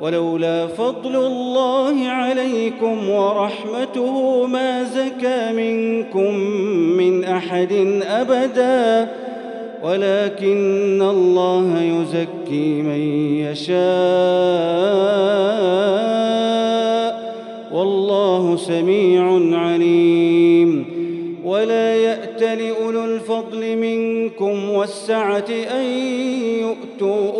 ولولا فضل الله عليكم ورحمته ما زكى منكم من أحد أبدا ولكن الله يزكي من يشاء. والله سميع عليم. ولا يأت لأولو الفضل منكم والسعة أن يؤتوا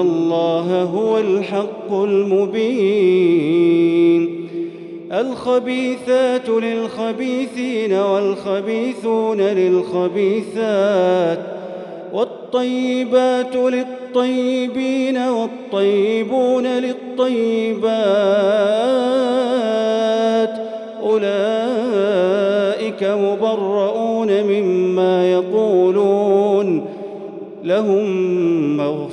الله هو الحق المبين. الخبيثات للخبيثين والخبيثون للخبيثات والطيبات للطيبين والطيبون للطيبات. أولئك مبرؤون مما يقولون لهم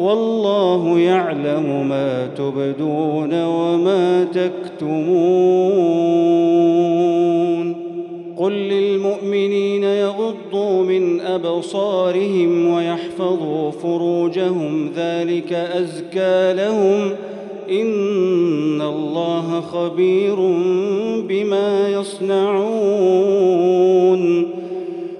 والله يعلم ما تبدون وما تكتمون. قل للمؤمنين يغضوا من أبصارهم ويحفظوا فروجهم ذلك أزكى لهم. إن الله خبير بما يصنعون.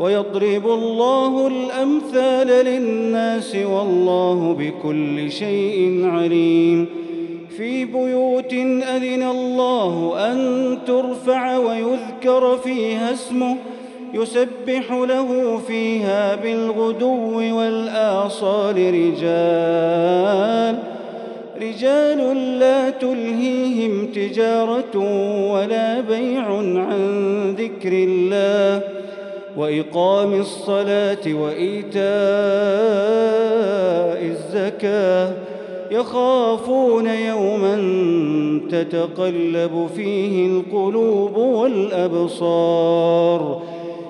ويضرب الله الأمثال للناس والله بكل شيء عليم. في بيوت أذن الله أن ترفع ويذكر فيها اسمه يسبح له فيها بالغدو والآصال رجال. رجال لا تلهيهم تجارة ولا بيع عن ذكر الله. وإقام الصلاة وإيتاء الزكاة يخافون يوما تتقلب فيه القلوب والأبصار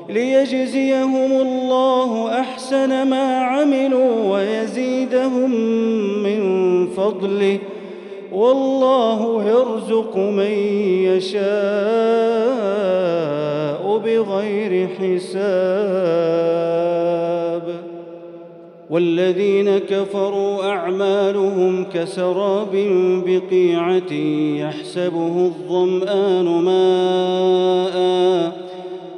ليجزيهم الله أحسن ما عملوا ويزيدهم من فضله والله يرزق من يشاء بغير حساب. والذين كفروا أعمالهم كسراب بقيعة يحسبه الظمآن ماء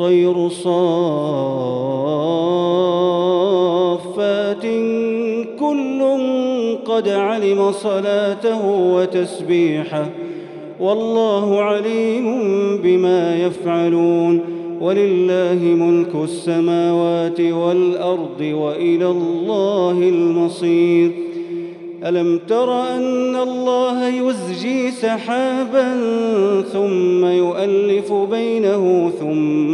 والطير صافات كل قد علم صلاته وتسبيحه والله عليم بما يفعلون ولله ملك السماوات والأرض وإلى الله المصير ألم تر أن الله يزجي سحابا ثم يؤلف بينه ثم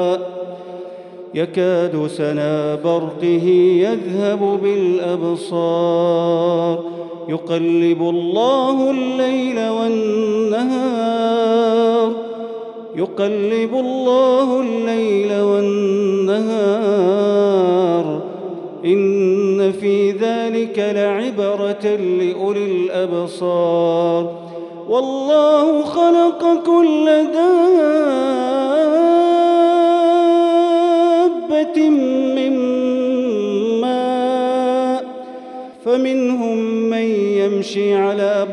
يكاد سنا برقه يذهب بالأبصار. يقلب الله الليل والنهار. يقلب الله الليل والنهار. إن في ذلك لعبرة لأولي الأبصار. والله خلق كل دابة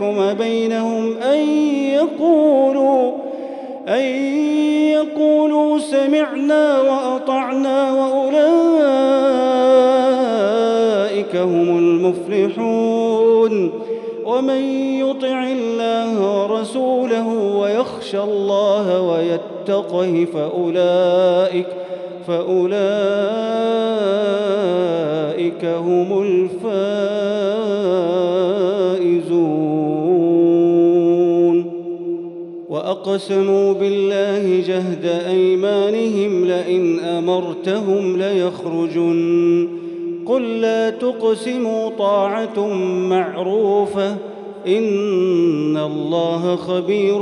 ليحكم بينهم أن يقولوا أن يقولوا سمعنا وأطعنا وأولئك هم المفلحون. ومن يطع الله ورسوله ويخشى الله ويتقه فأولئك فأولئك هم الفائزون وأقسموا بالله جهد أيمانهم لئن أمرتهم ليخرجن. قل لا تقسموا طاعة معروفة إن الله خبير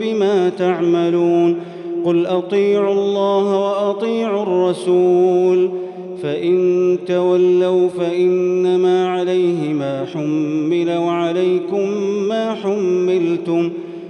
بما تعملون. قل أطيعوا الله وأطيعوا الرسول فإن تولوا فإنما عليه ما حمل وعليكم ما حملتم.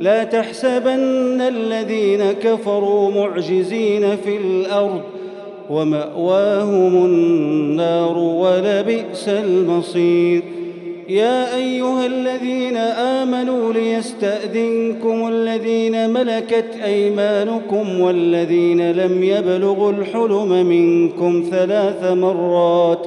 لا تحسبن الذين كفروا معجزين في الأرض ومأواهم النار ولبئس المصير. يا أيها الذين آمنوا ليستأذنكم الذين ملكت أيمانكم والذين لم يبلغوا الحلم منكم ثلاث مرات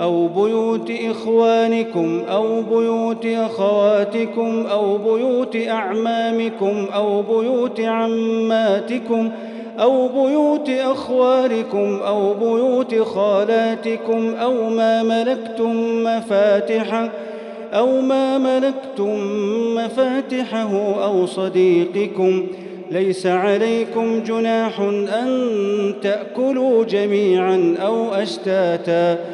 أو بيوت إخوانكم أو بيوت أخواتكم أو بيوت أعمامكم أو بيوت عماتكم أو بيوت اخوالكم أو بيوت خالاتكم أو ما ملكتم مفاتحه أو ما ملكتم مفاتحه أو صديقكم ليس عليكم جناح أن تأكلوا جميعا أو أشتاتا